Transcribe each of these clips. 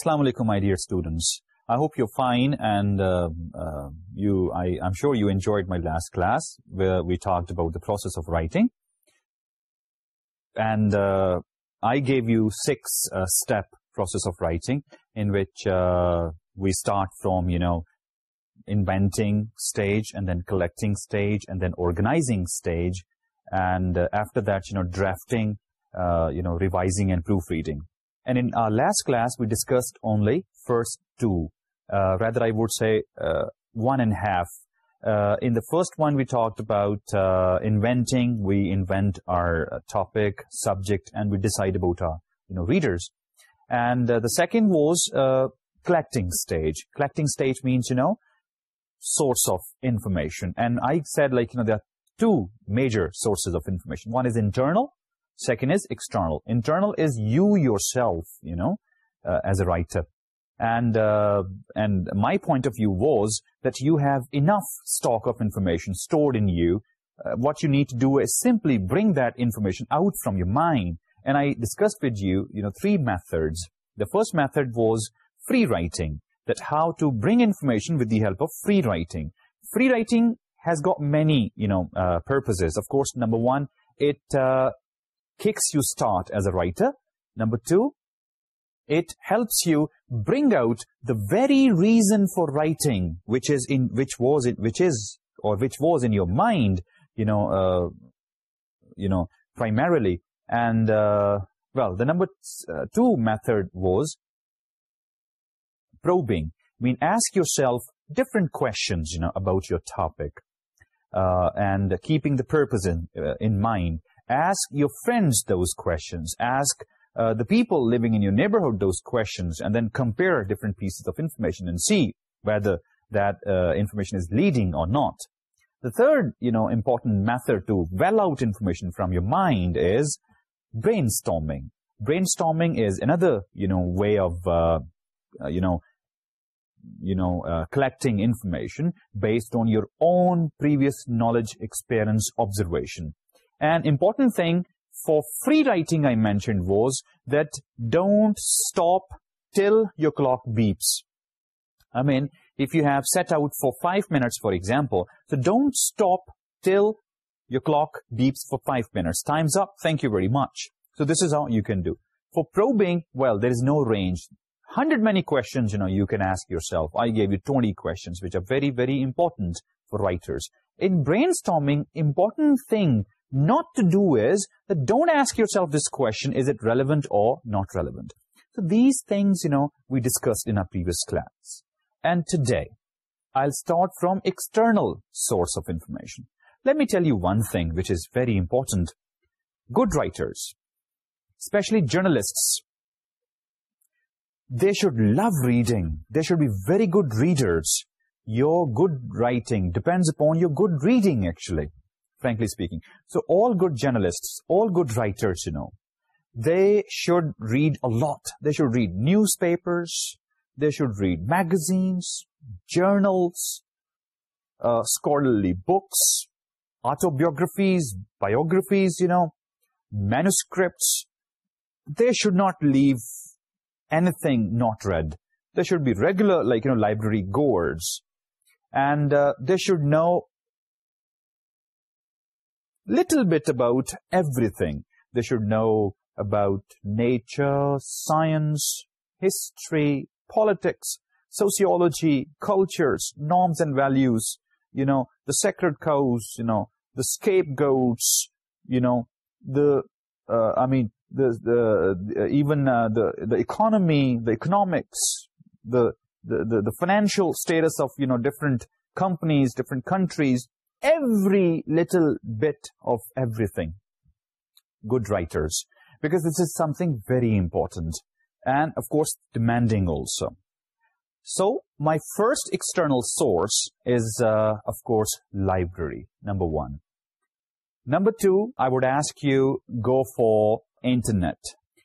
Assalamu alaikum, my dear students. I hope you're fine and uh, uh, you I'm sure you enjoyed my last class where we talked about the process of writing. And uh, I gave you six-step process of writing in which we start from, you know, inventing stage and then collecting stage and then organizing stage. And after that, you know, drafting, you know, revising and proofreading. And in our last class, we discussed only first two. Uh, rather, I would say uh, one and a half. Uh, in the first one, we talked about uh, inventing. We invent our uh, topic, subject, and we decide about our you know readers. And the second was collecting stage. Collecting stage means, you know, source of information. And I said, like, you know, there are two major sources of information. One is internal, Second is external. Internal is you yourself, you know, uh, as a writer. And, uh, and my point of view was that you have enough stock of information stored in you. Uh, what you need to do is simply bring that information out from your mind. And I discussed with you, you know, three methods. The first method was free writing, that how to bring information with the help of free writing. Free writing has got many, you know, purposes. Of course, number one, it kicks you start as a writer. Number two, it helps you bring out the very reason for writing, which is in which was it, which is or which was in your mind, you know, uh, you know, primarily. And uh, well, the number uh, two method was probing. I mean, ask yourself different questions, you know, about your topic. Uh, and keeping the purpose in, uh, in mind ask your friends those questions, ask uh, the people living in your neighborhood those questions, and then compare different pieces of information and see whether that uh, information is leading or not. The third, you know, important method to well out information from your mind is brainstorming. Brainstorming is another, you know, way of, uh, you know, you know, collecting information based on your own previous knowledge, experience, observation. An important thing for free writing I mentioned was that don't stop till your clock beeps. I mean, if you have set out for 5 minutes, for example. So don't stop till your clock beeps for 5 minutes. Time's up. Thank you very much. So this is how you can do. For probing, well, there is no range. 100 many questions, you know, you can ask yourself. I gave you 20 questions, which are very, very important for writers. In brainstorming, important thing not to do is that don't ask yourself this question, is it relevant or not relevant? So these things, you know, we discussed in our previous class. And today, I'll start from external source of information. Let me tell you one thing which is very important. Good writers, especially journalists, they should love reading. They should be very good readers. Your good writing depends upon your good reading, actually frankly speaking. So all good journalists, all good writers, you know, they should read a lot. They should read newspapers. They should read magazines, journals, uh, scholarly books, autobiographies, biographies, you know, manuscripts. They should not leave anything not read. They should be regular, like, you know, library goers. And uh, they should know little bit about everything. They should know about nature, science, history, politics, sociology, cultures, norms and values, you know, the sacred cows, you know, the scapegoats, you know, the, uh, I mean, the, the, even uh, the, the economy, the economics, the, the, the financial status of, you know, different companies, different countries, every little bit of everything. Good writers. Because this is something very important. And of course, demanding also. So my first external source is, uh, of course, library, number one. Number two, I would ask you, go for internet.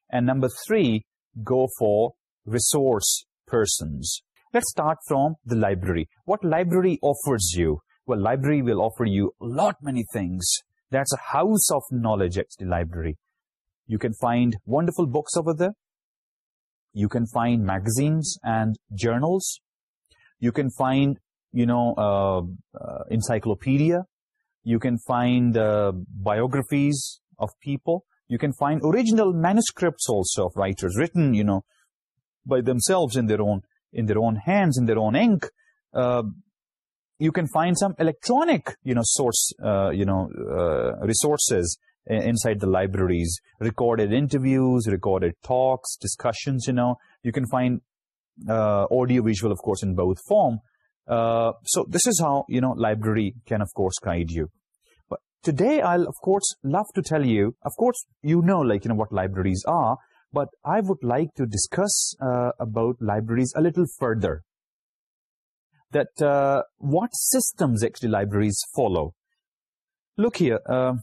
And number three, go for resource persons. Let's start from the library. What library offers you? Well, library will offer you a lot many things. That's a house of knowledge at the library. You can find wonderful books over there. You can find magazines and journals. You can find, you know, uh, uh, encyclopedia. You can find uh, biographies of people. You can find original manuscripts also of writers written, you know, by themselves in their own in their own hands, in their own ink. Uh, you can find some electronic, you know, source, uh, you know, uh, resources inside the libraries, recorded interviews, recorded talks, discussions, you know. You can find uh, audio-visual, of course, in both form. Uh, so this is how, you know, library can, of course, guide you. But today I'll, of course, love to tell you, of course, you know, like, you know, what libraries are, but I would like to discuss uh, about libraries a little further, that uh, what systems actually libraries follow. Look here, uh,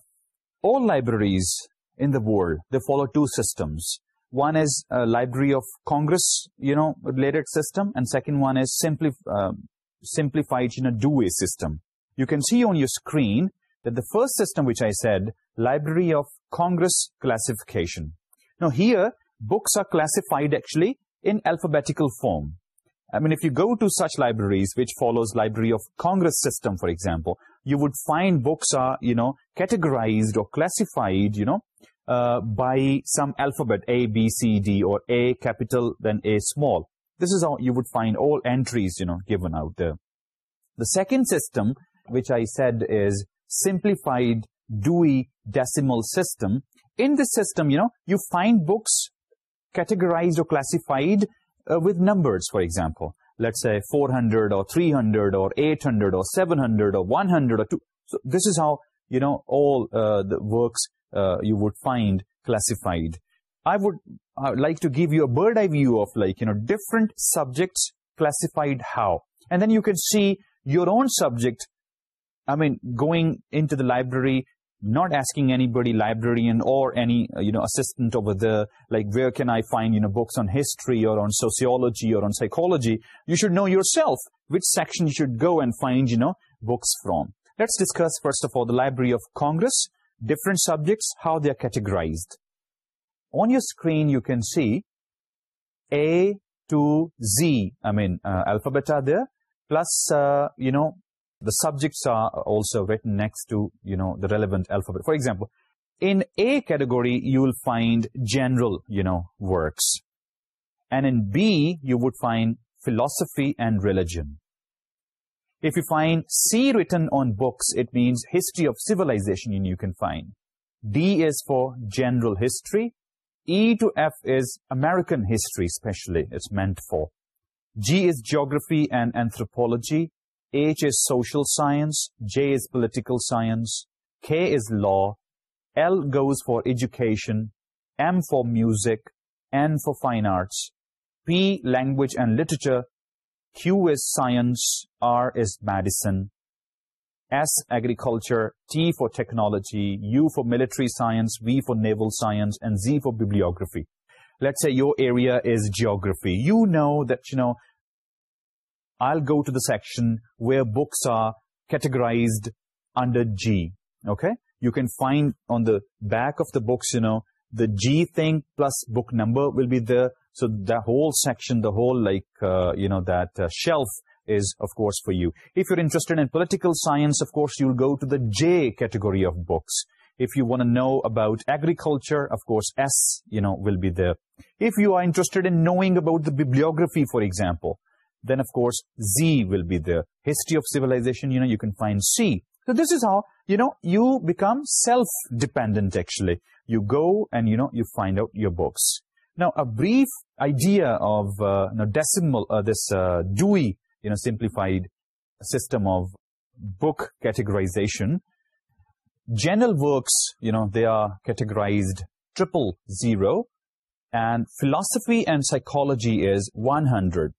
all libraries in the world, they follow two systems. One is a Library of Congress, you know, related system, and second one is simply uh, simplified in a two-way system. You can see on your screen that the first system which I said, Library of Congress classification. Now here, books are classified actually in alphabetical form. I mean, if you go to such libraries, which follows Library of Congress system, for example, you would find books are, you know, categorized or classified, you know, uh, by some alphabet, A, B, C, D, or A capital, then A small. This is how you would find all entries, you know, given out there. The second system, which I said is simplified Dewey decimal system. In this system, you know, you find books categorized or classified uh, with numbers, for example. Let's say 400 or 300 or 800 or 700 or 100 or 2. So this is how, you know, all uh, the works uh, you would find classified. I would like to give you a bird's eye view of like, you know, different subjects classified how. And then you can see your own subject, I mean, going into the library not asking anybody, librarian or any, uh, you know, assistant over there, like where can I find, you know, books on history or on sociology or on psychology. You should know yourself which section you should go and find, you know, books from. Let's discuss, first of all, the Library of Congress, different subjects, how they are categorized. On your screen, you can see A to Z, I mean, uh, alphabet are there, plus, uh, you know, the subjects are also written next to, you know, the relevant alphabet. For example, in A category, you will find general, you know, works. And in B, you would find philosophy and religion. If you find C written on books, it means history of civilization you can find. D is for general history. E to F is American history, especially. It's meant for. G is geography and anthropology. H is social science, J is political science, K is law, L goes for education, M for music, N for fine arts, P language and literature, Q is science, R is medicine, S agriculture, T for technology, U for military science, V for naval science, and Z for bibliography. Let's say your area is geography. You know that, you know, I go to the section where books are categorised under G okay you can find on the back of the books the G thing plus book number will be there. So the whole section, the whole, like, whole like you know that shelf is of course for you. If you're interested in political science, of course, you'll go to the J category of books. If you want to know about agriculture, of course, S, you know, will be there. If you are interested in knowing about the bibliography, for example, then of course Z will be the History of civilization, you know, you can find C. So this is how, you know, you become self-dependent actually. You go and, you know, you find out your books. Now a brief idea of uh, decimal, uh, this uh, Dewey, you know, simplified system of book categorization. General works, you know, they are categorized triple zero. And philosophy and psychology is one hundred.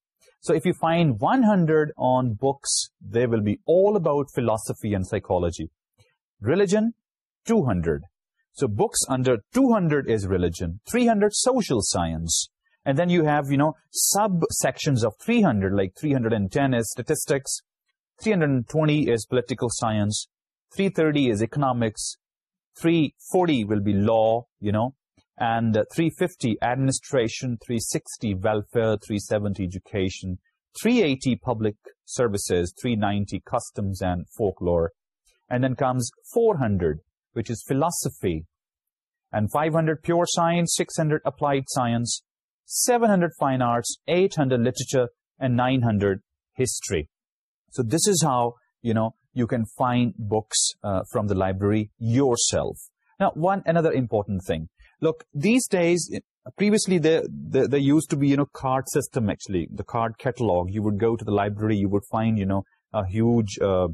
So if you find 100 on books, they will be all about philosophy and psychology. Religion, 200. So books under 200 is religion. 300, social science. And then you have, you know, sub sections of 300, like 310 is statistics. 320 is political science. 330 is economics. 340 will be law, you know, and uh, 350 administration, 360 welfare, 370 education, 380 public services, 390 customs and folklore. And then comes 400, which is philosophy, and 500 pure science, 600 applied science, 700 fine arts, 800 literature, and 900 history. So this is how, you know, you can find books uh, from the library yourself. Now, one another important thing. Look, these days, previously there, there, there used to be, you know, card system actually, the card catalog. You would go to the library, you would find, you know, a huge uh,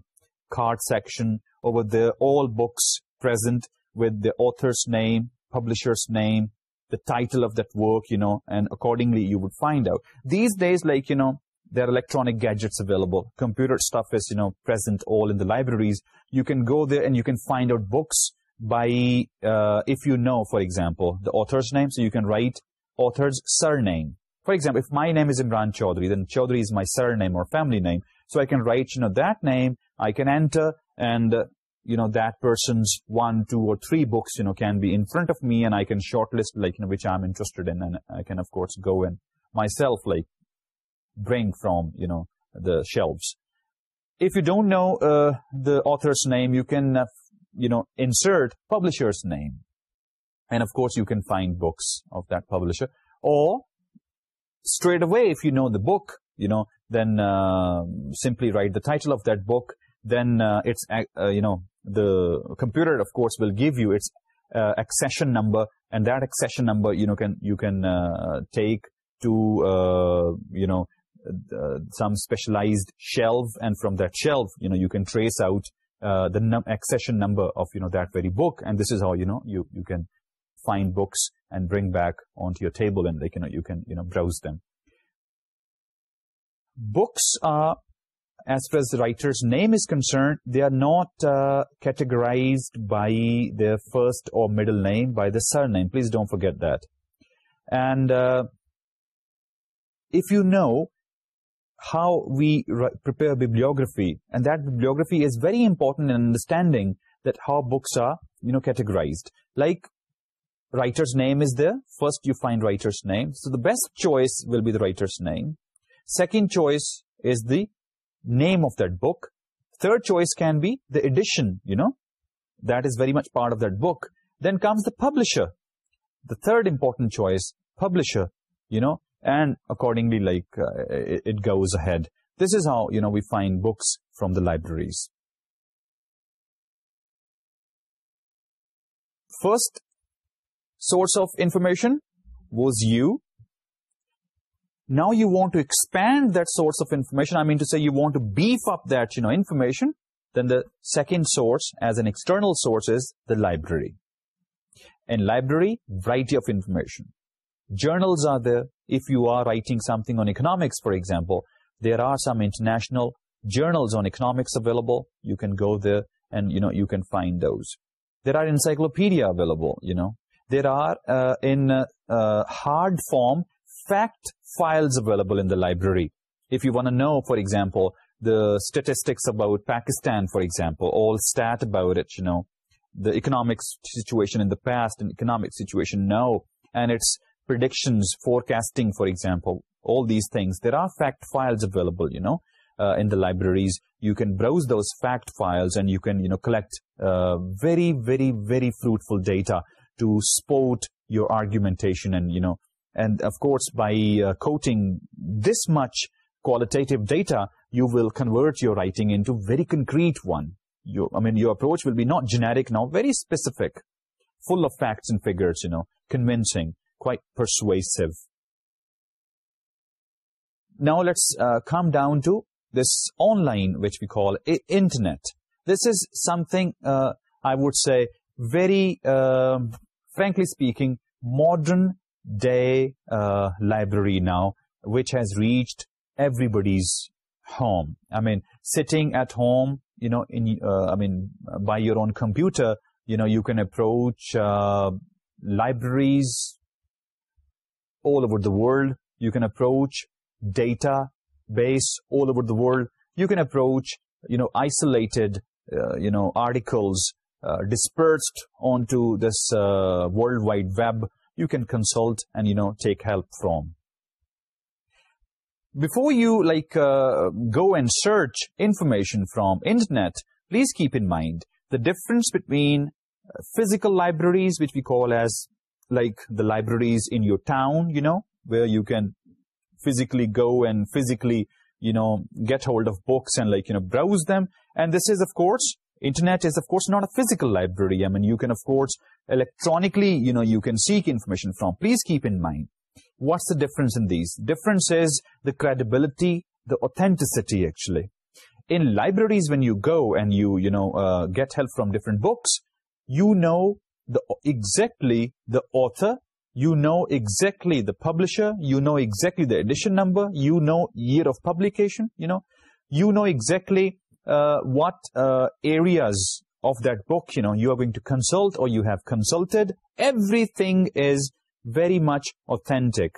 card section over there, all books present with the author's name, publisher's name, the title of that work, you know, and accordingly you would find out. These days, like, you know, there are electronic gadgets available. Computer stuff is, you know, present all in the libraries. You can go there and you can find out books by uh, if you know, for example, the author's name. So you can write author's surname. For example, if my name is Imran Chaudhry, then Chaudhry is my surname or family name. So I can write, you know, that name, I can enter, and, uh, you know, that person's one, two, or three books, you know, can be in front of me, and I can shortlist, like, you know, which I'm interested in, and I can, of course, go and myself, like, bring from, you know, the shelves. If you don't know uh, the author's name, you can uh, you know, insert publisher's name. And of course, you can find books of that publisher. Or straight away, if you know the book, you know, then uh, simply write the title of that book. Then uh, it's, uh, uh you know, the computer, of course, will give you its uh, accession number. And that accession number, you know, can you can uh, take to, you know, some specialized shelf. And from that shelf, you know, you can trace out uh, the accession number of you know that very book. And this is how you know you you can find books and bring back onto your table and like you you can you know browse them. Books are as far as the writer's name is concerned they are not uh, categorized by their first or middle name by the surname. Please don't forget that. And uh, if you know how we prepare bibliography. And that bibliography is very important in understanding that how books are you know categorized. Like writer's name is there. First you find writer's name. So the best choice will be the writer's name. Second choice is the name of that book. Third choice can be the edition you know. That is very much part of that book. Then comes the publisher. The third important choice publisher you know and accordingly like uh, it goes ahead. This is how you know we find books from the libraries. First source of information was you. Now you want to expand that source of information. I mean to say you want to beef up that you know information. Then the second source as an external source is the library. In library variety of information journals are there. If you are writing something on economics, for example, there are some international journals on economics available. You can go there and, you know, you can find those. There are encyclopedias available, you know. There are uh, in uh, uh, hard form fact files available in the library. If you want to know, for example, the statistics about Pakistan, for example, all stat about it, you know, the economic situation in the past and economic situation now, and it's Predictions, forecasting, for example, all these things. There are fact files available, you know, uh, in the libraries. You can browse those fact files and you can, you know, collect uh, very, very, very fruitful data to support your argumentation and, you know, and of course by uh, quoting this much qualitative data, you will convert your writing into very concrete one. Your, I mean, your approach will be not generic now, very specific, full of facts and figures, you know, convincing quite persuasive. Now let's uh, come down to this online, which we call internet. This is something, uh, I would say, very, uh, frankly speaking, modern day uh, library now, which has reached everybody's home. I mean, sitting at home, you know, in, uh, I mean, by your own computer, you know, you can approach uh, libraries, all over the world. You can approach data base all over the world. You can approach, you know, isolated, uh, you know, articles uh, dispersed onto this uh, World Wide Web. You can consult and, you know, take help from. Before you, like, uh, go and search information from internet, please keep in mind the difference between uh, physical libraries, which we call as like the libraries in your town, you know, where you can physically go and physically, you know, get hold of books and like, you know, browse them. And this is, of course, internet is, of course, not a physical library. I mean, you can, of course, electronically, you know, you can seek information from. Please keep in mind, what's the difference in these? Difference is the credibility, the authenticity, actually. In libraries, when you go and you, you know, uh, get help from different books, you know the, exactly the author, you know exactly the publisher, you know exactly the edition number, you know year of publication, you know, you know exactly uh, what uh, areas of that book, you know, you are going to consult or you have consulted. Everything is very much authentic.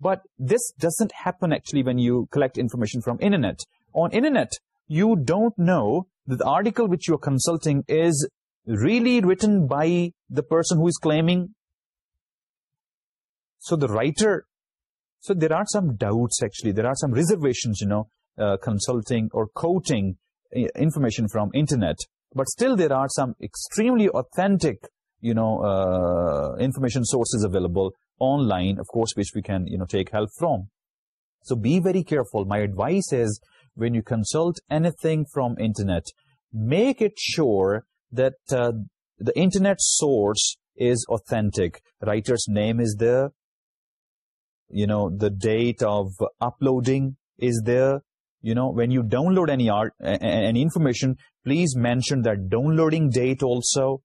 But this doesn't happen actually when you collect information from internet. On internet, you don't know that the article which you are consulting is really written by the person who is claiming? So the writer, so there are some doubts actually, there are some reservations, you know, uh, consulting or quoting uh, information from internet, but still there are some extremely authentic, you know, uh, information sources available online, of course, which we can, you know, take help from. So be very careful. My advice is when you consult anything from internet, make it sure that uh, the internet source is authentic. Writer's name is there. You know, the date of uploading is there. You know, when you download any art, any information, please mention that downloading date also.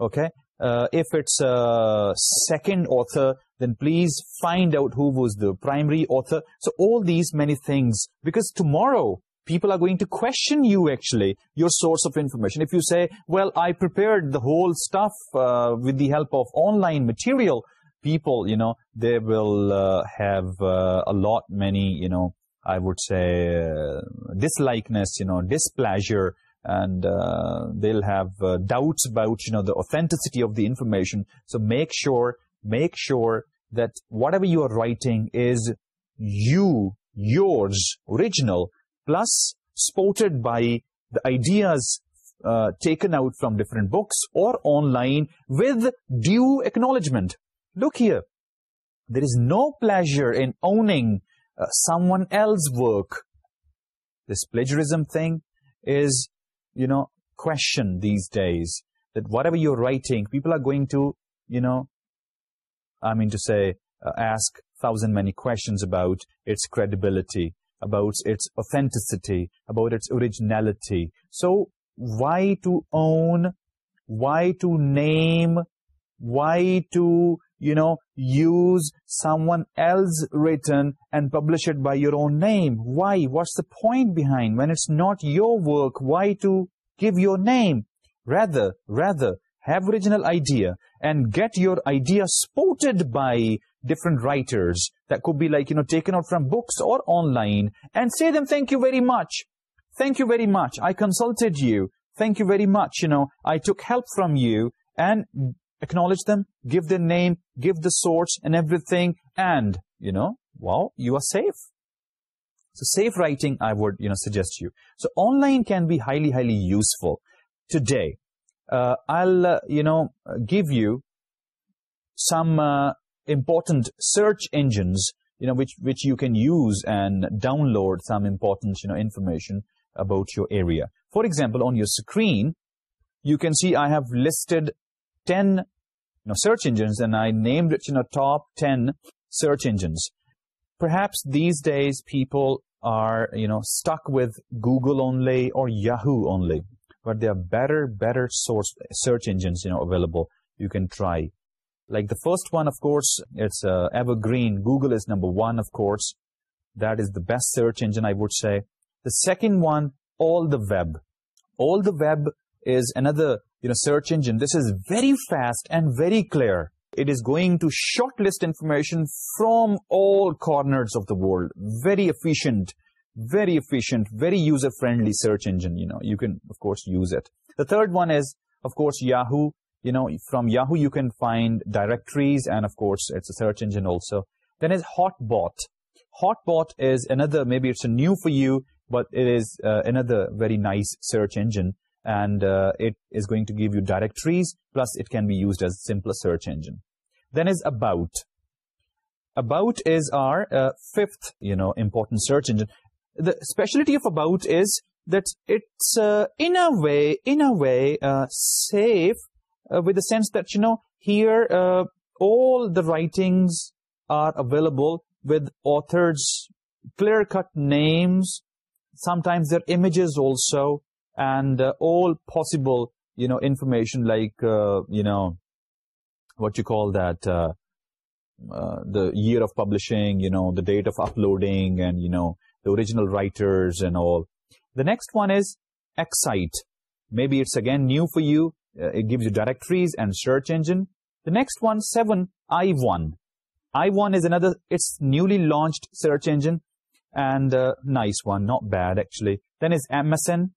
Okay. Uh, if it's a second author, then please find out who was the primary author. So all these many things, because tomorrow people are going to question you actually, your source of information. If you say, well, I prepared the whole stuff uh, with the help of online material, people, you know, they will uh, have uh, a lot many, you know, I would say uh, dislikeness, you know, displeasure, and uh, they'll have uh, doubts about, you know, the authenticity of the information. So make sure, make sure that whatever you are writing is you, yours, original, plus supported by the ideas uh, taken out from different books or online with due acknowledgement. Look here, there is no pleasure in owning uh, someone else's work. This plagiarism thing is, you know, questioned these days that whatever you're writing, people are going to, you know, I mean to say, uh, ask thousand many questions about its credibility about its authenticity, about its originality. So why to own, why to name, why to, you know, use someone else written and publish it by your own name? Why? What's the point behind? When it's not your work, why to give your name? Rather, rather, have original idea and get your idea supported by different writers, that could be like, you know, taken out from books or online and say them, thank you very much. Thank you very much. I consulted you. Thank you very much. You know, I took help from you and acknowledge them, give their name, give the source and everything. And, you know, well you are safe. So safe writing, I would, you know, suggest you. So online can be highly, highly useful today. Uh, I'll, uh, you know, uh, give you some uh, important search engines, you know, which, which you can use and download some important, you know, information about your area. For example, on your screen, you can see I have listed 10 you know, search engines and I named it, you know, top 10 search engines. Perhaps these days people are, you know, stuck with Google only or Yahoo only, but there are better, better source search engines, you know, available you can try like the first one of course it's uh, evergreen. Google is number one of course. That is the best search engine i would say. The second one all the web. All the web is another you know search engine. This is very fast and very clear. It is going to shortlist information from all corners of the world. Very efficient very efficient very user friendly search engine you know. You can of course use it. The third one is of course yahoo you know, from Yahoo you can find directories and of course it's a search engine also. Then is Hotbot. Hotbot is another, maybe it's a new for you, but it is uh, another very nice search engine and uh, it is going to give you directories plus it can be used as a simpler search engine. Then is About. About is our uh, fifth, you know, important search engine. The specialty of About is that it's in a way, in a way, safe uh, with the sense that you know here, uh, all the writings are available with authors clear-cut names sometimes their images also and uh, all possible you know information like uh, you know what you call that uh, uh, the year of publishing you know the date of uploading and you know the original writers and all. The next one is excite. Maybe it's again new for you uh, it gives you directories and search engine. The next one, 7, iWon. iWon is another, it's newly launched search engine and a nice one, not bad actually. Then is MSN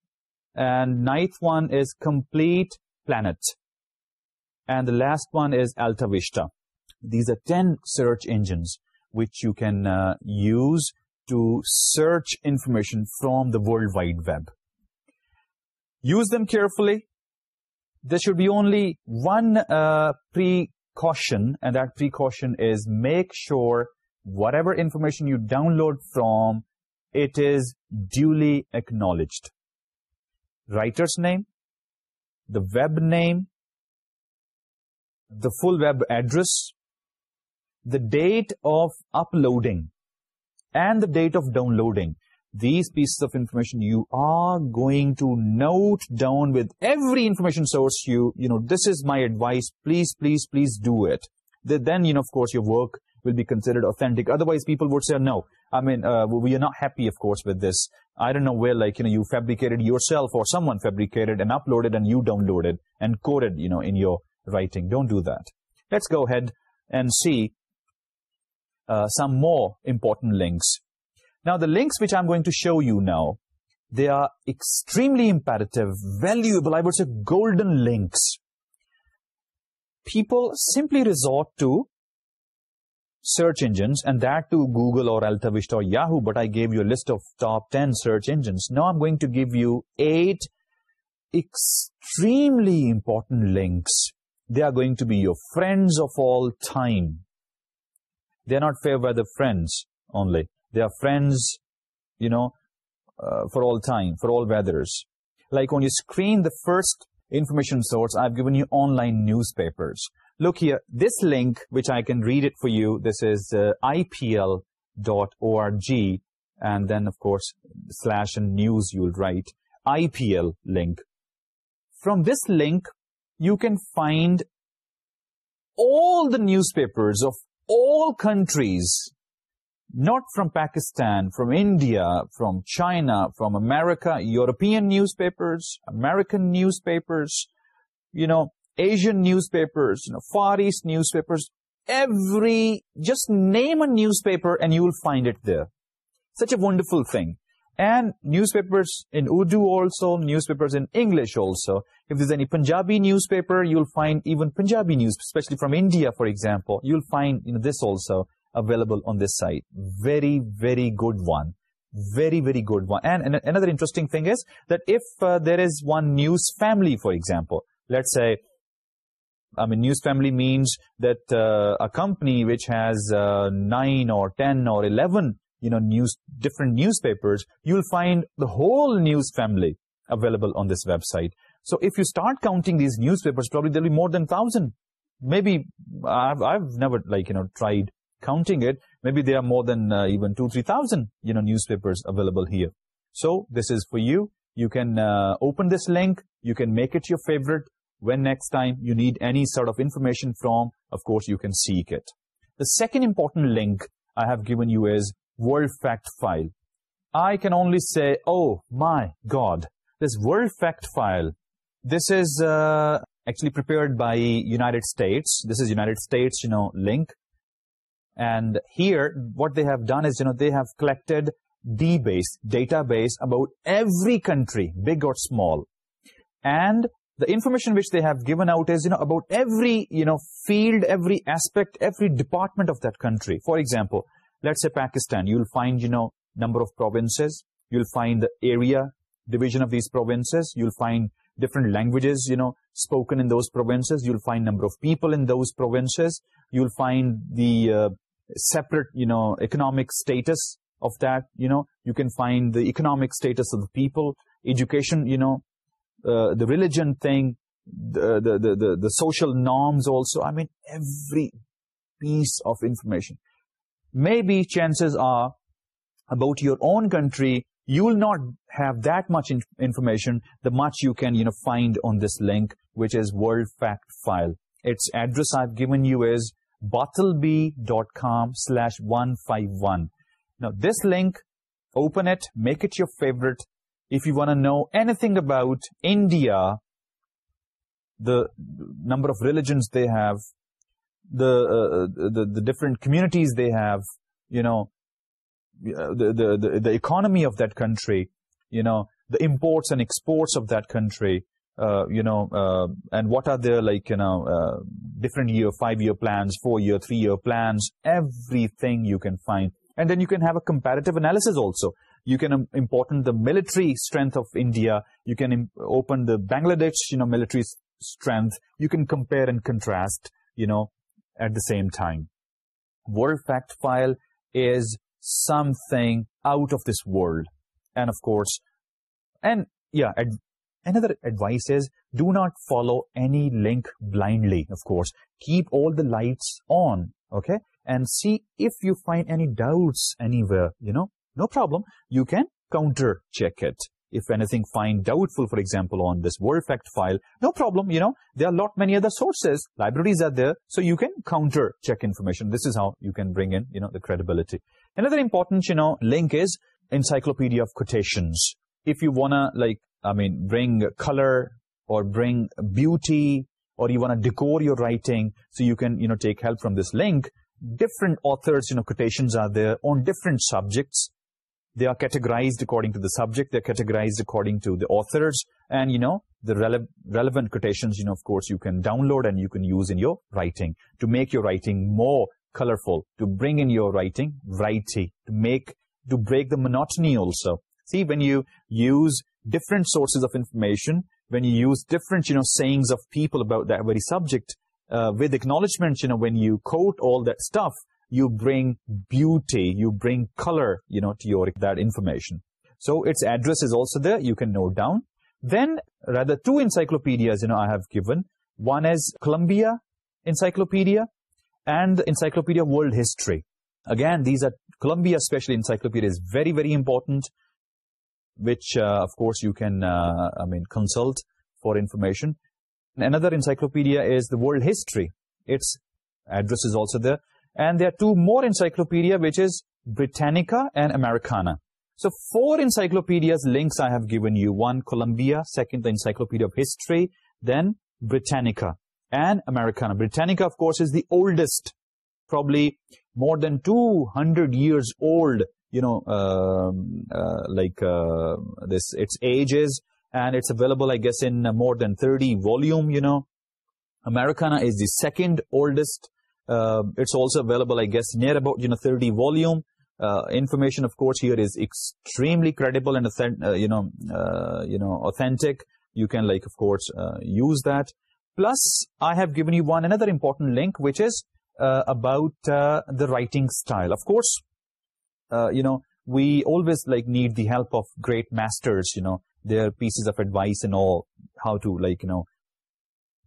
and ninth one is Complete Planet. And the last one is Alta Vista. These are 10 search engines which you can uh, use to search information from the World Wide Web. Use them carefully there should be only one uh, precaution, and that precaution is make sure whatever information you download from, it is duly acknowledged. Writer's name, the web name, the full web address, the date of uploading, and the date of downloading these pieces of information you are going to note down with every information source you, you know, this is my advice, please, please, please do it. Then, you know, of course, your work will be considered authentic. Otherwise, people would say, no, I mean, uh, we are not happy, of course, with this. I don't know where, like, you know, you fabricated yourself or someone fabricated and uploaded and you downloaded and coded, you know, in your writing. Don't do that. Let's go ahead and see uh, some more important links now the links which I'm going to show you now, they are extremely imperative, valuable, I would say golden links. People simply resort to search engines and that to Google or AltaVista or Yahoo, but I gave you a list of top 10 search engines. Now I'm going to give you eight extremely important links. They are going to be your friends of all time. They're not fair weather friends only they are friends, you know, uh, for all time, for all weathers. Like when you screen the first information source, I've given you online newspapers. Look here, this link, which I can read it for you, this is uh, IPL.org, and then, of course, slash and news you'll write, IPL link. From this link, you can find all the newspapers of all countries not from Pakistan, from India, from China, from America, European newspapers, American newspapers, you know, Asian newspapers, you know, Far East newspapers, every, just name a newspaper and you will find it there. Such a wonderful thing. And newspapers in Urdu also, newspapers in English also. If there's any Punjabi newspaper, you'll find even Punjabi news, especially from India, for example, you'll find you know, this also. Available on this site, very very good one, very very good one. And another interesting thing is that if uh, there is one news family, for example, let's say, I mean, news family means that uh, a company which has uh, 9 or 10 or 11, you know, news, different newspapers, you'll find the whole news family available on this website. So if you start counting these newspapers, probably there'll be more than 1,000. Maybe, I've, I've never, like, you know, tried counting it, maybe there are more than uh, even 2-3,000, you know, newspapers available here. So this is for you. You can uh, open this link. You can make it your favorite. When next time you need any sort of information from, of course, you can seek it. The second important link I have given you is World Fact File. I can only say, oh my God, this World Fact File, this is uh, actually prepared by United States. This is United States, you know, link. And here, what they have done is, you know, they have collected the base, database about every country, big or small. And the information which they have given out is, you know, about every, you know, field, every aspect, every department of that country. For example, let's say Pakistan, you'll find, you know, number of provinces, you'll find the area, division of these provinces, you'll find different languages, you know, spoken in those provinces, you'll find number of people in those provinces, you'll find the... Uh, separate, you know, economic status of that, you know, you can find the economic status of the people, education, you know, uh, the religion thing, the, the, the, the, the social norms also. I mean, every piece of information. Maybe chances are about your own country, you will not have that much in information, the much you can, you know, find on this link, which is World Fact File. Its address I've given you is bottlebee.com slash 151. Now, this link, open it, make it your favorite. If you want to know anything about India, the number of religions they have, the uh, uh, the, different communities they have, you know, uh, the, the, the economy of that country, you know, the imports and exports of that country, you know and what are there like you know different year five year plans four year three year plans everything you can find and then you can have a comparative analysis also you can important the military strength of India you can open the Bangladesh you know military strength you can compare and contrast you know at the same time world fact file is something out of this world and of course and yeah Another advice is do not follow any link blindly, of course. Keep all the lights on, okay? And see if you find any doubts anywhere, you know? No problem. You can counter check it. If anything find doubtful, for example, on this world fact file, no problem, you know, there are lot many other sources, libraries are there, so you can counter check information. This is how you can bring in, you know, the credibility. Another important, you know, link is encyclopedia of quotations if you want to like I mean, bring color or bring beauty or you want to decor your writing. So you can, you know, take help from this link. Different authors, you know, quotations are there on different subjects. They are categorized according to the subject. They're categorized according to the authors. And, you know, the relevant quotations, you know, of course, you can download and you can use in your writing to make your writing more colorful, to bring in your writing, righty, to make, to break the monotony also. See, when you use different sources of information, when you use different, you know, sayings of people about that very subject, uh, with acknowledgement, you know, when you quote all that stuff, you bring beauty, you bring color, you know, to your that information. So its address is also there, you can note down. Then, rather two encyclopedias, you know, I have given. One is Columbia Encyclopedia and Encyclopedia World History. Again, these are, Columbia especially encyclopedia is very, very important. Which, uh, of course, you can—I uh, mean—consult for information. another encyclopedia is the World History. Its address is also there. And there are two more encyclopedia, which is Britannica and Americana. So four encyclopedias links I have given you. One, Columbia. Second, the Encyclopedia of History. Then Britannica and Americana. Britannica, of course, is the oldest, probably more than 200 years old you know, um, uh, like uh, this, its ages, and it's available, I guess, in more than 30 volume, you know. Americana is the second oldest. Uh, it's also available, I guess, near about, you know, 30 volume. Information, of course, here is extremely credible and, uh, you know, you know, authentic. You can, like, of course, use that. Plus, I have given you one another important link, which is about the writing style. Of course, uh, you know, we always like need the help of great masters you know their pieces of advice in all how to like you know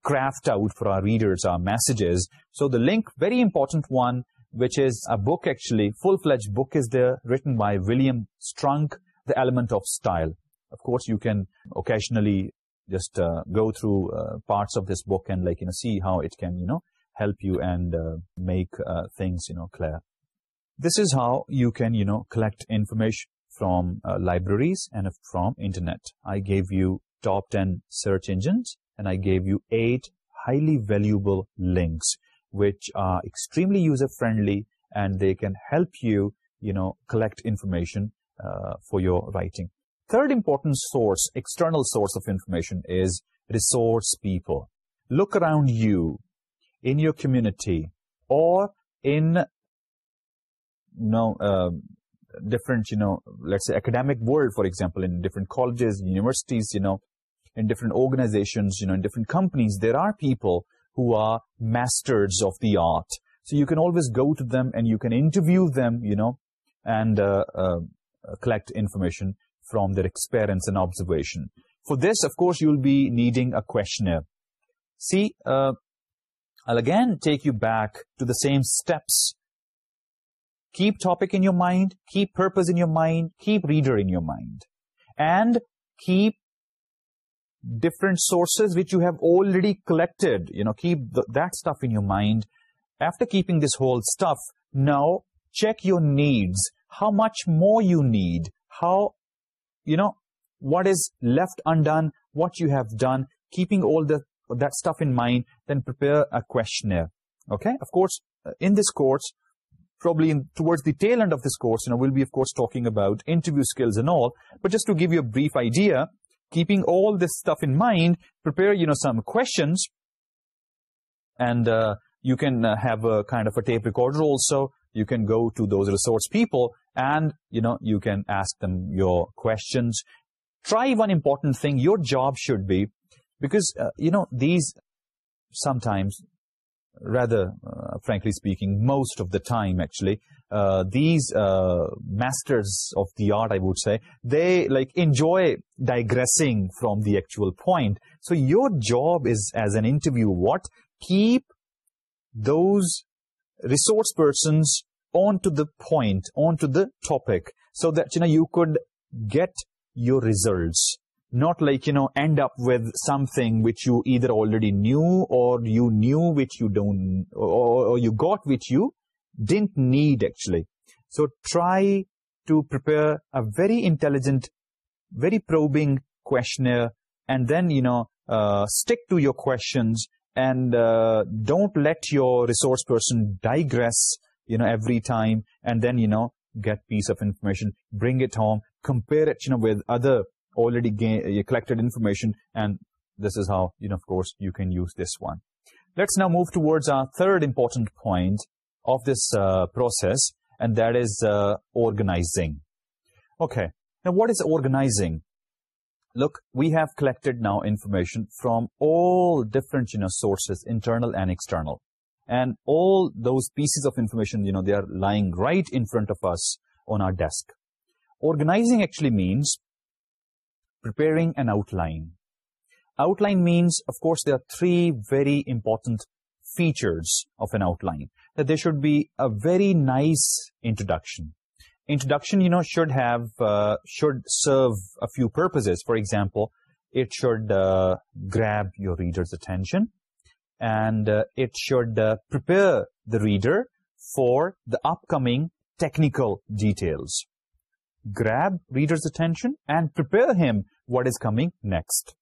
craft out for our readers or messages so the link very important one which is a book actually, full-fledged book is there, written by William Strunk, The Element of Style. Of course, you can occasionally just uh, go through uh, parts of this book and like, you know, see how it can, you know, help you and make things, you know, clear. This is how you can you know collect information from libraries and from internet I give you top ten search engines and I give you eight highly valuable links which are extremely user friendly and they can help you you know collect information for your writing third important source external source of information is resource people look around you in your community or in now um, different you know let's say academic world for example in different colleges universities you know in different organizations you know in different companies there are people who are masters of the art. So you can always go to them and you can interview them you know and uh, uh, collect information from their experience and observation. For this of course you'll be needing a questionnaire. See uh, I'll again take you back to the same steps keep topic in your mind, keep purpose in your mind, keep reader in your mind. And keep different sources which you have already collected. You know, keep that stuff in your mind. After keeping this whole stuff, now check your needs. How much more you need. How, you know, what is left undone, what you have done. Keeping all the that stuff in mind, then prepare a questionnaire. Okay? Of course, uh, in this course, probably in, towards the tail end of this course, you know, we'll be, of course, talking about interview skills and all. But just to give you a brief idea, keeping all this stuff in mind, prepare, you know, some questions. And uh, you can uh, have a kind of a tape recorder also. You can go to those resource people and, you know, you can ask them your questions. Try one important thing your job should be, because, uh, you know, these sometimes rather uh, frankly speaking most of the time actually uh, these uh, masters of the art I would say they like enjoy digressing from the actual point. So your job is as an interview what? Keep those resource persons onto the point onto the topic so that you know you could get your results not like, you know, end up with something which you either already knew or you knew which you don't, or, or you got which you didn't need actually. So try to prepare a very intelligent, very probing questionnaire and then, you know, uh, stick to your questions and uh, don't let your resource person digress, you know, every time and then, you know, get piece of information, bring it home, compare it, you know, with other already uh, collected information and this is how, you know, of course, you can use this one. Let's now move towards our third important point of this uh, process and that is uh, organizing. Okay, now what is organizing? Look, we have collected now information from all different, you know, sources, internal and external. And all those pieces of information, you know, they are lying right in front of us on our desk. Organizing actually means preparing an outline. Outline means, of course, there are three very important features of an outline. That there should be a very nice introduction. Introduction, you know, should have, uh, should serve a few purposes. For example, it should uh, grab your reader's attention and uh, it should uh, prepare the reader for the upcoming technical details grab reader's attention and prepare him what is coming next.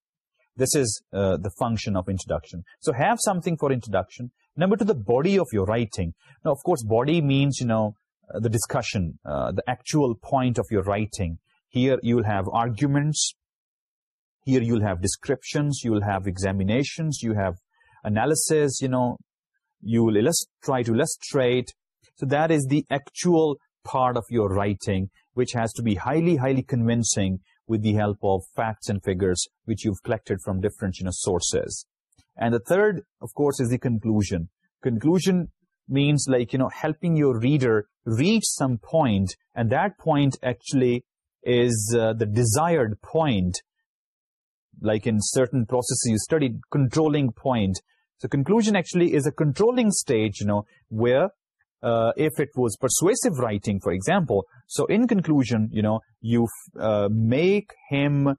This is uh, the function of introduction. So have something for introduction. Number to the body of your writing. Now, of course, body means, you know, uh, the discussion, uh, the actual point of your writing. Here you'll have arguments. Here you'll have descriptions. You'll have examinations. You have analysis, you know. You will try to illustrate. So that is the actual part of your writing which has to be highly, highly convincing with the help of facts and figures which you've collected from different sources. And the third, of course, is the conclusion. Conclusion means like, you know, helping your reader reach some point and that point actually is uh, the desired point like in certain processes you studied controlling point. So conclusion actually is a controlling stage, you know, where uh, if it was persuasive writing, for example. So in conclusion, you know, you uh, make him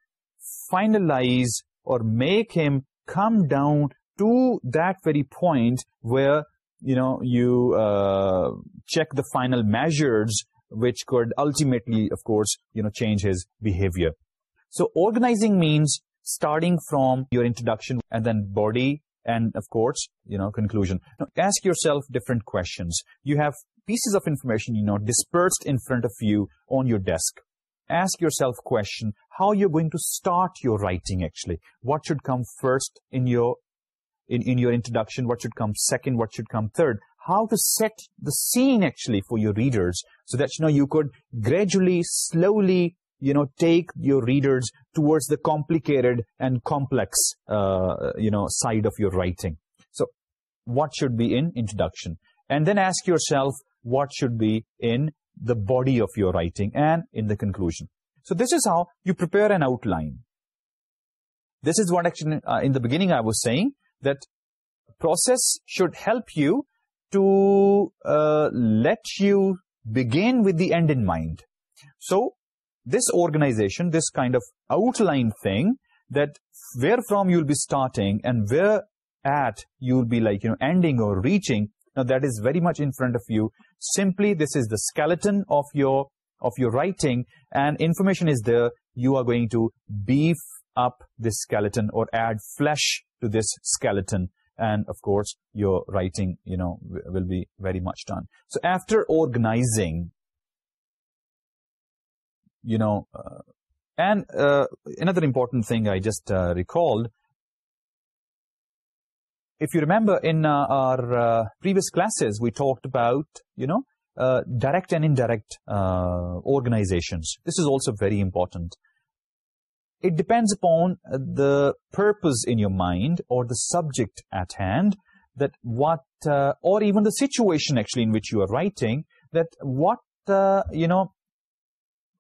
finalize or make him come down to that very point where, you know, you uh, check the final measures which could ultimately, of course, you know, change his behavior. So organizing means starting from your introduction and then body, and of course, you know, conclusion. Ask yourself different questions. You have pieces of information, you know, dispersed in front of you on your desk. Ask yourself question, how you're going to start your writing, actually. What should come first in your in, in your introduction? What should come second? What should come third? How to set the scene, actually, for your readers so that, you know, you could gradually, slowly you know, take your readers towards the complicated and complex, uh, you know, side of your writing. So, what should be in introduction? And then ask yourself, what should be in the body of your writing and in the conclusion? So, this is how you prepare an outline. This is what actually, uh, in the beginning I was saying, that process should help you to uh, let you begin with the end in mind. So, this organization, this kind of outline thing, that where from you'll be starting and where at you'll be like, you know, ending or reaching, now that is very much in front of you. Simply, this is the skeleton of your of your writing and information is there. You are going to beef up this skeleton or add flesh to this skeleton. And, of course, your writing, you know, will be very much done. So, after organizing you know, uh, and uh, another important thing I just uh, recalled. if you remember in uh, our uh, previous classes, we talked about, you know, uh, direct and indirect organizations. This is also very important. It depends upon the purpose in your mind or the subject at hand that what, or even the situation actually in which you are writing, that what, you know,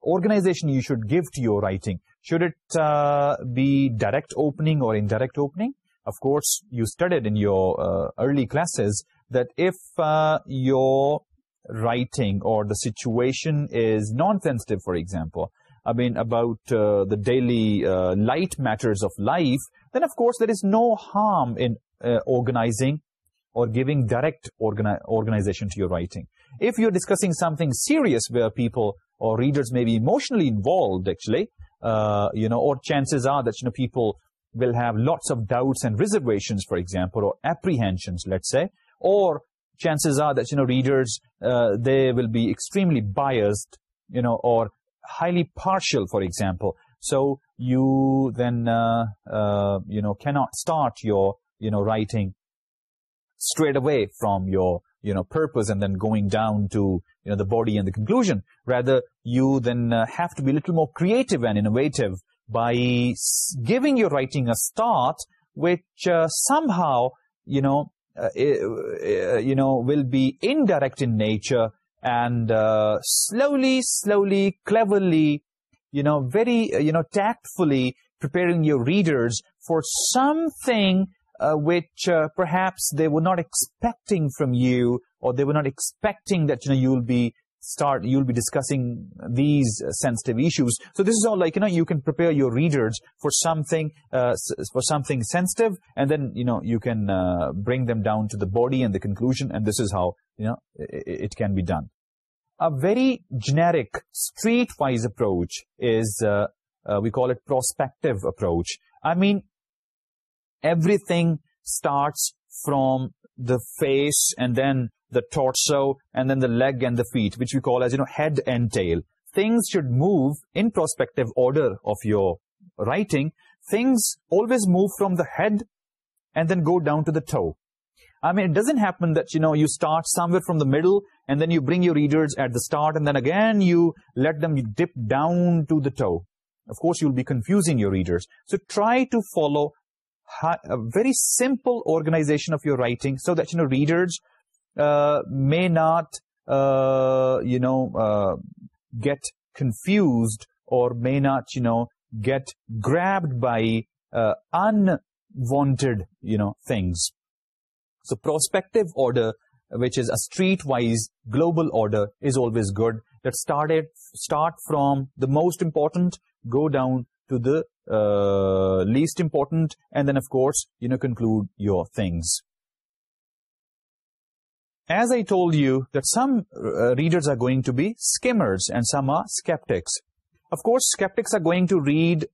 organization you should give to your writing. Should it uh, be direct opening or indirect opening? Of course, you studied in your uh, early classes that if uh, your writing or the situation is non-sensitive, for example, I mean, about the daily light matters of life, then, of course, there is no harm in organizing or giving direct organization to your writing. If you're discussing something serious where people or readers may be emotionally involved actually, uh, you know, or chances are that, you know, people will have lots of doubts and reservations, for example, or apprehensions, let's say, or chances are that, you know, readers, uh, they will be extremely biased, you know, or highly partial, for example. So you then, uh, uh you know, cannot start your, you know, writing straight away from your you know, purpose and then going down to, you know, the body and the conclusion. Rather, you then uh, have to be a little more creative and innovative by giving your writing a start which uh, somehow, you know, uh, uh you know, will be indirect in nature and uh, slowly, slowly, cleverly, you know, very, uh, you know, tactfully preparing your readers for something uh, which uh, perhaps they were not expecting from you, or they were not expecting that you know you'll be start you'll be discussing these uh, sensitive issues. So this is all like you know you can prepare your readers for something uh, for something sensitive and then you know you can uh, bring them down to the body and the conclusion and this is how you know it, it can be done. A very generic streetwise approach is uh, uh, we call it prospective approach. I mean everything starts from the face and then the torso and then the leg and the feet, which we call as, you know, head and tail. Things should move in prospective order of your writing. Things always move from the head and then go down to the toe. I mean, it doesn't happen that, you know, you start somewhere from the middle and then you bring your readers at the start and then again you let them dip down to the toe. Of course, you'll be confusing your readers. So try to follow a very simple organization of your writing so that you know readers uh, may not uh, you know uh, get confused or may not you know get grabbed by unwanted you know things. So prospective order which is a street wise global order is always good. That started start from the most important go down to the uh, least important and then of course you know conclude your things. As i told you that some uh, readers are going to be skimmers and some are skeptics. Of course skeptics are going to read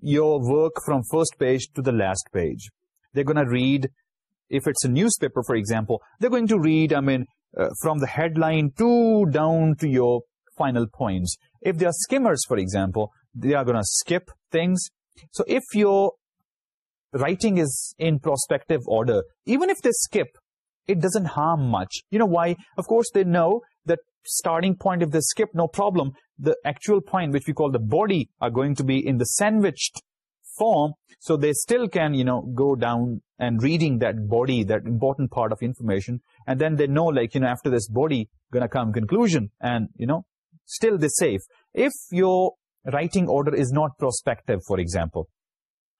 your work from first page to the last page. They're going to read if it's a newspaper for example they're going to read i mean uh, from the headline to down to your final points. If they are skimmers, for example, they are going to skip things. So if your writing is in prospective order, even if they skip, it doesn't harm much. You know why? Of course, they know that starting point, if they skip, no problem. The actual point, which we call the body, are going to be in the sandwiched form. So they still can, you know, go down and reading that body, that important part of information. And then they know, like, you know, after this body, going to come conclusion. And, you know, Still, this safe. If your writing order is not prospective, for example,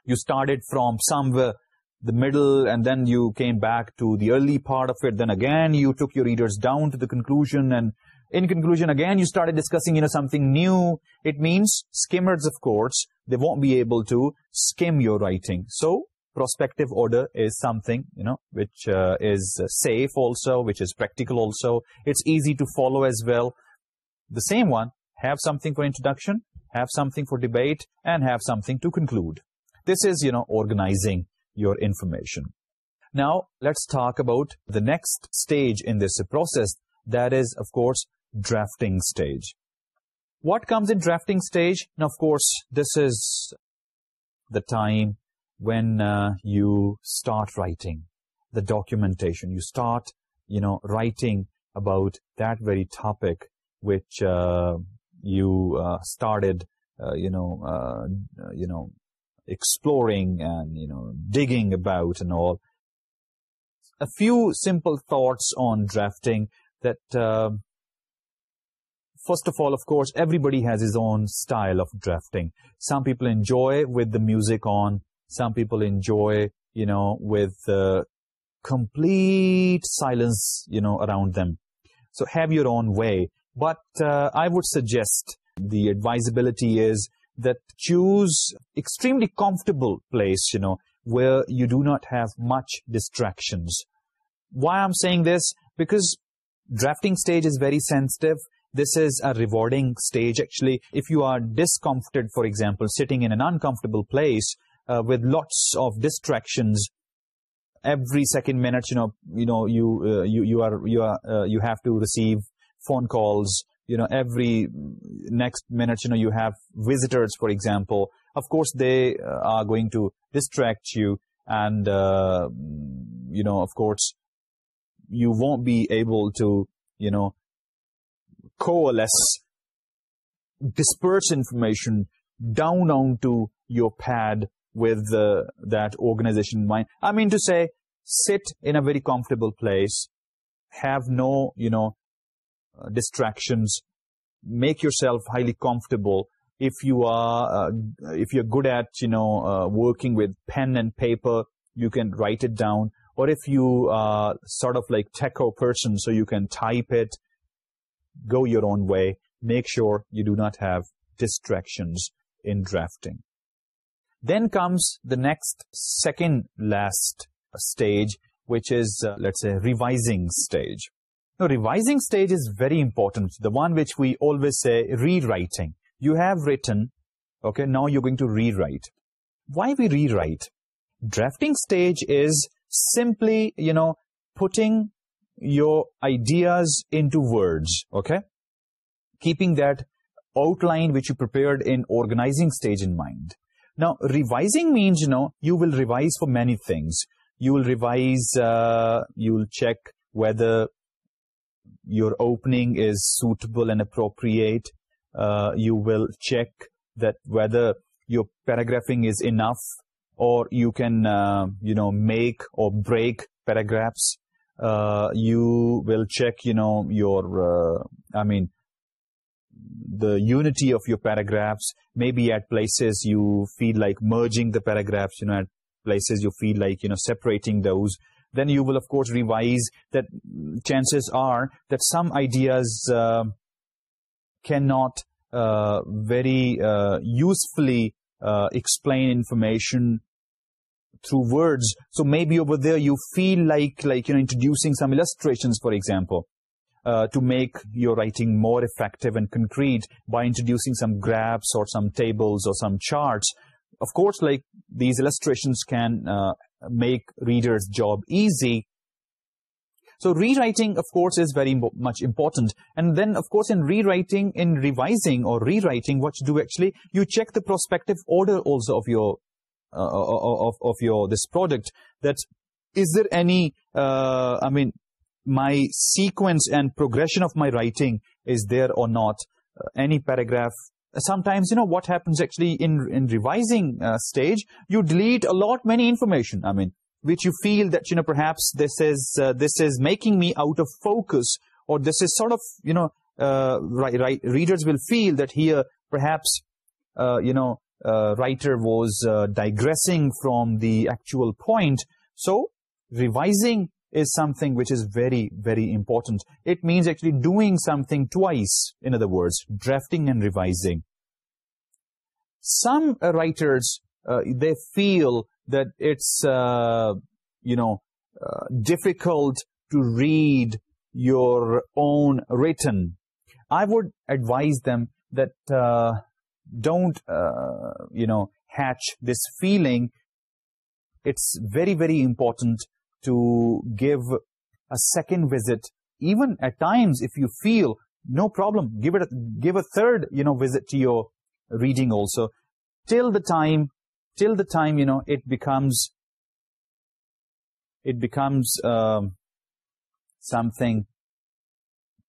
you started from somewhere the middle and then you came back to the early part of it. Then again, you took your readers down to the conclusion and in conclusion again, you started discussing, you know, something new. It means skimmers, of course, they won't be able to skim your writing. So, prospective order is something, you know, which uh, is safe also, which is practical also. It's easy to follow as well the same one, have something for introduction, have something for debate, and have something to conclude. This is, you know, organizing your information. Now, let's talk about the next stage in this process. That is, of course, drafting stage. What comes in drafting stage? Now, of course, this is the time when uh, you start writing the documentation. You start, you know, writing about that very topic which uh, you uh, started uh, you know you know exploring and you know digging about and all. A few simple thoughts on drafting that first of all of course everybody has his own style of drafting. Some people enjoy with the music on. Some people enjoy you know with complete silence you know around them. So have your own way. But uh, I would suggest the advisability is that choose extremely comfortable place, you know, where you do not have much distractions. Why I'm saying this? Because drafting stage is very sensitive. This is a rewarding stage, actually. If you are discomforted, for example, sitting in an uncomfortable place uh, with lots of distractions, every second minute, you know, you know, you, uh, you, you, are, you, are, you have to receive phone calls, you know, every next minute, you know, you have visitors, for example. Of course, they uh, are going to distract you and, uh, you know, of course, you won't be able to, you know, coalesce, disperse information down onto your pad with uh, that organization in mind. I mean to say, sit in a very comfortable place, have no, you know, Distractions. Make yourself highly comfortable. if you are uh, if you're good at you know uh, working with pen and paper you can write it down or if you are sort of like techo person so you can type it go your own way make sure you do not have distractions in drafting then comes the next second last stage which is uh, let's say revising stage now, revising stage is very important. The one which we always say, rewriting. You have written, okay, now you're going to rewrite. Why we rewrite? Drafting stage is simply, you know, putting your ideas into words, okay? Keeping that outline which you prepared in organizing stage in mind. Now, revising means, you know, you will revise for many things. You will revise, uh, you will check whether your opening is suitable and appropriate. Uh, you will check that whether your paragraphing is enough or you can, uh, you know, make or break paragraphs. Uh, you will check, you know, your, I mean, the unity of your paragraphs. Maybe at places you feel like merging the paragraphs, you know, at places you feel like, you know, separating those then you will of course revise that chances are that some ideas uh, cannot uh, very uh, usefully explain information through words so maybe over there you feel like like you know introducing some illustrations for example to make your writing more effective and concrete by introducing some graphs or some tables or some charts of course like these illustrations can uh, make readers job easy. So rewriting of course is very much important. And then of course in rewriting in revising or rewriting what you do actually you check the prospective order also of your uh, uh, of of your this product. That is there any i mean my sequence and progression of my writing is there or not? Any paragraph sometimes you know what happens actually in in revising uh, stage you delete a lot many information i mean which you feel that you know perhaps this is uh, this is making me out of focus or this is sort of you know uh, readers will feel that here perhaps uh, you know writer was digressing from the actual point. So revising is something which is very, very important. It means actually doing something twice, in other words, drafting and revising. Some uh, writers, uh, they feel that it's, uh, you know, difficult to read your own written. I would advise them that don't, you know, hatch this feeling. It's very, very important to give a second visit even at times if you feel no problem give it a, give a third you know visit to your reading also till the time till the time you know it becomes it becomes um, something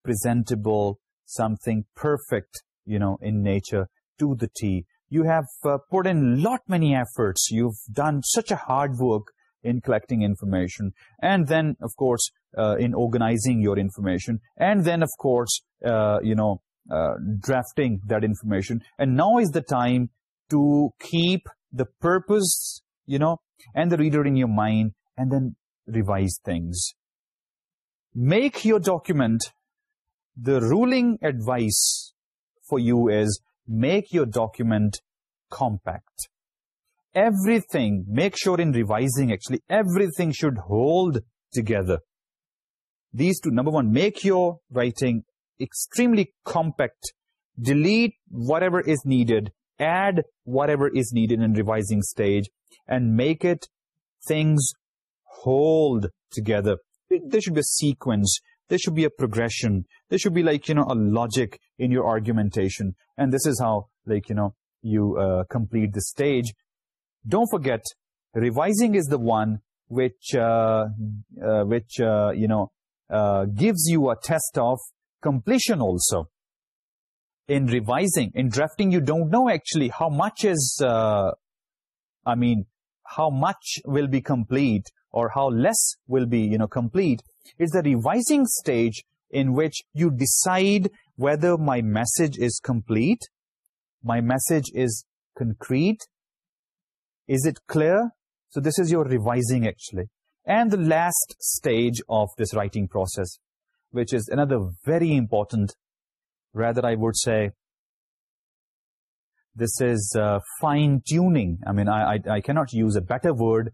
presentable something perfect you know in nature to the tea. you have uh, put in lot many efforts you've done such a hard work in collecting information. And then of course uh, in organizing your information. And then of course uh, you know uh, drafting that information. And now is the time to keep the purpose you know and the reader in your mind and then revise things. Make your document the ruling advice for you is make your document compact everything make sure in revising actually everything should hold together. These two number one make your writing extremely compact. Delete whatever is needed add whatever is needed in revising stage and make it things hold together. There should be a sequence. There should be a progression. There should be like you know a logic in your argumentation. And this is how like you know you uh, complete the stage don't forget revising is the one which uh, uh, which uh, you know gives you a test of completion also. In revising in drafting you don't know actually how much is i mean how much will be complete or how less will be you know complete. It's the revising stage in which you decide whether my message is complete my message is concrete is it clear? So this is your revising actually. And the last stage of this writing process, which is another very important, rather I would say, this is uh, fine-tuning. I mean, I, I cannot use a better word,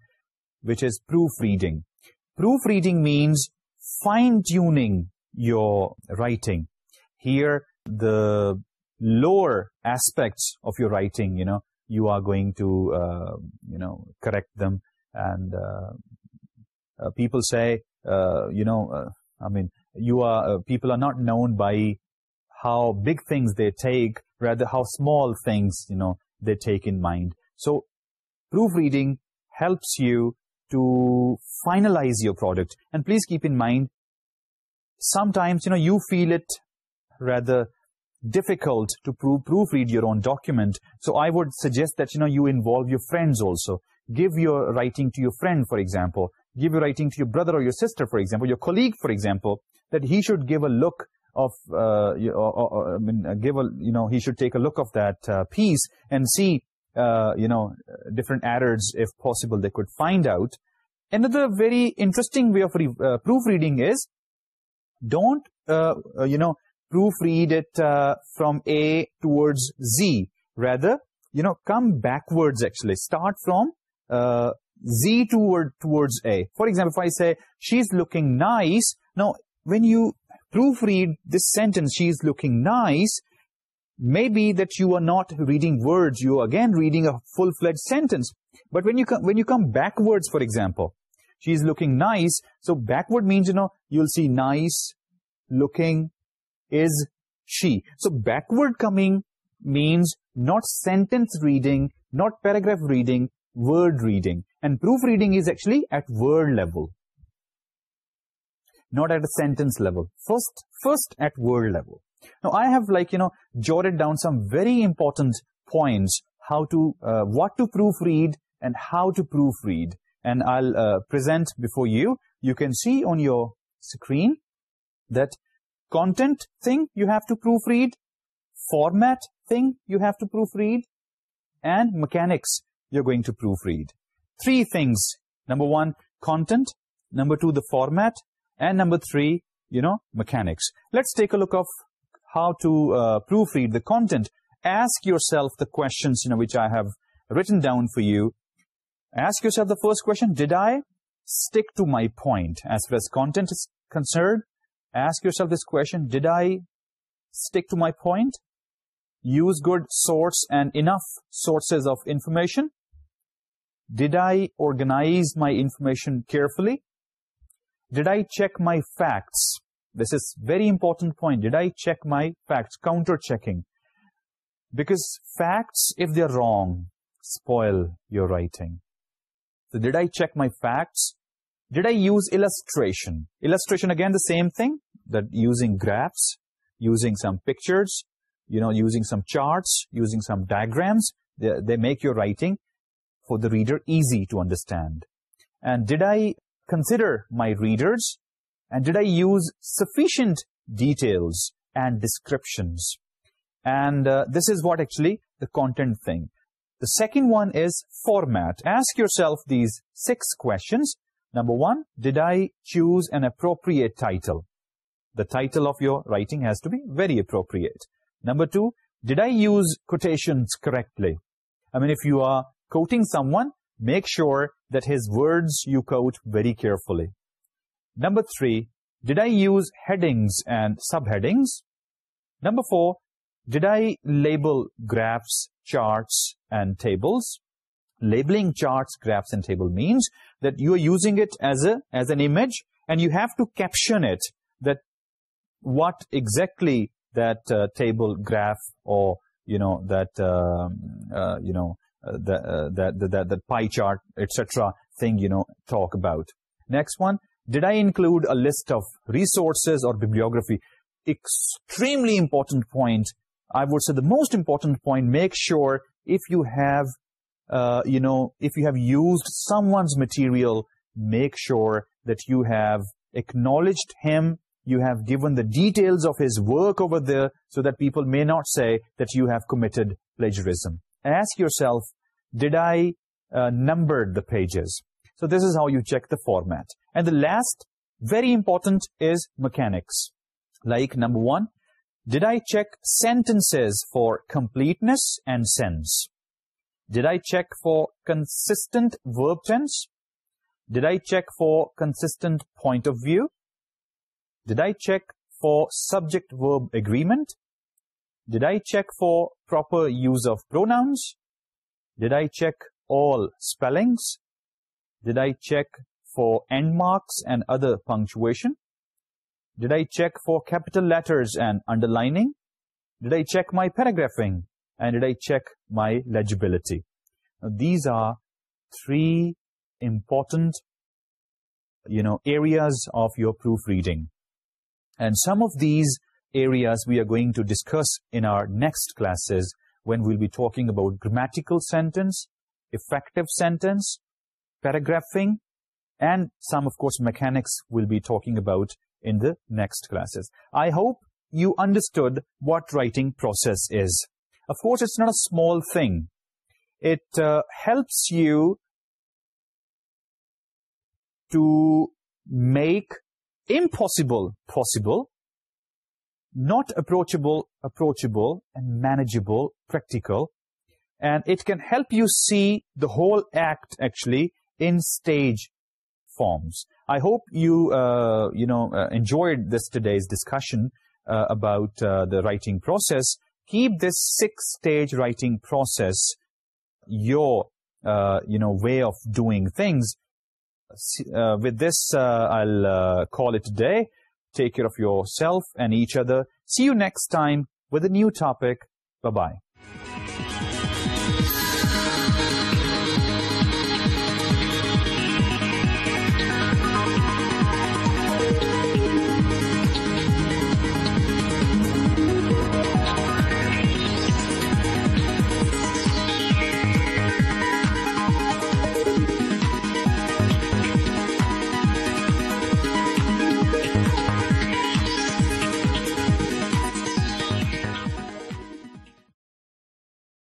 which is proofreading. Proofreading means fine-tuning your writing. Here, the lower aspects of your writing, you know, you are going to uh, you know correct them. And uh, uh, people say you know i mean you are people are not known by how big things they take rather how small things you know they take in mind. So proofreading helps you to finalize your product. And please keep in mind sometimes you know you feel it rather difficult to prove. proofread your own document. So I would suggest that, you know, you involve your friends also. Give your writing to your friend, for example. Give your writing to your brother or your sister, for example, your colleague, for example, that he should give a look of, uh, uh, uh, uh I mean, give a, you know, he should take a look of that uh, piece and see, uh, you know, different errors, if possible, they could find out. Another very interesting way of proofreading is don't, you know, proof read it uh, from A towards Z. Rather, you know, come backwards actually. Start from uh, Z toward towards A. For example, if I say, she's looking nice. Now, when you proofread this sentence, she's looking nice, maybe that you are not reading words. You are again reading a full-fledged sentence. But when you, when you come backwards, for example, she's looking nice. So backward means, you know, you'll see nice, looking, is she. So backward coming means not sentence reading, not paragraph reading, word reading. And proofreading is actually at word level. Not at a sentence level. First, first at word level. Now I have like, you know, jotted down some very important points how to, uh, what to proofread and how to proofread. And I'll uh, present before you. You can see on your screen that content thing you have to proofread, format thing you have to proofread, and mechanics you're going to proofread. Three things. Number one, content. Number two, the format. And number three, you know, mechanics. Let's take a look of how to uh, proofread the content. Ask yourself the questions, you know, which I have written down for you. Ask yourself the first question, did I stick to my point as far as content is concerned? ask yourself this question, did I stick to my point? Use good sorts and enough sources of information? Did I organize my information carefully? Did I check my facts? This is very important point. Did I check my facts? Counter-checking. Because facts, if they're wrong, spoil your writing. So did I check my facts? Did I use illustration? Illustration, again, the same thing that using graphs, using some pictures, you know, using some charts, using some diagrams, they, make your writing for the reader easy to understand. And did I consider my readers and did I use sufficient details and descriptions? And uh, this is what actually the content thing. The second one is format. Ask yourself these six questions. Number one, did I choose an appropriate title? the title of your writing has to be very appropriate. Number two, did I use quotations correctly? I mean, if you are quoting someone, make sure that his words you quote very carefully. Number three, did I use headings and subheadings? Number four, did I label graphs, charts, and tables? Labeling charts, graphs, and table means that you are using it as a as an image and you have to caption it that what exactly that uh, table graph or you know that um, uh, you know uh, that that that pie chart etc thing you know talk about. Next one. Did i include a list of resources or bibliography? Extremely important point. I would say the most important point make sure if you have you know if you have used someone's material make sure that you have acknowledged him you have given the details of his work over there so that people may not say that you have committed plagiarism. Ask yourself, did I uh, number the pages? So this is how you check the format. And the last, very important, is mechanics. Like, number one, did I check sentences for completeness and sense? Did I check for consistent verb tense? Did I check for consistent point of view? Did I check for subject-verb agreement? Did I check for proper use of pronouns? Did I check all spellings? Did I check for end marks and other punctuation? Did I check for capital letters and underlining? Did I check my paragraphing? And did I check my legibility? These are three important you know areas of your proofreading. And some of these areas we are going to discuss in our next classes when we'll be talking about grammatical sentence, effective sentence, paragraphing, and some, of course, mechanics we'll be talking about in the next classes. I hope you understood what writing process is. Of course, it's not a small thing. It uh, helps you to make impossible possible not approachable approachable and manageable practical. And it can help you see the whole act actually in stage forms. I hope you uh, you know uh, enjoyed this today's discussion uh, about the writing process. Keep this six stage writing process your you know way of doing things uh, with this, uh, I'll uh, call it a day. Take care of yourself and each other. See you next time with a new topic. Bye-bye.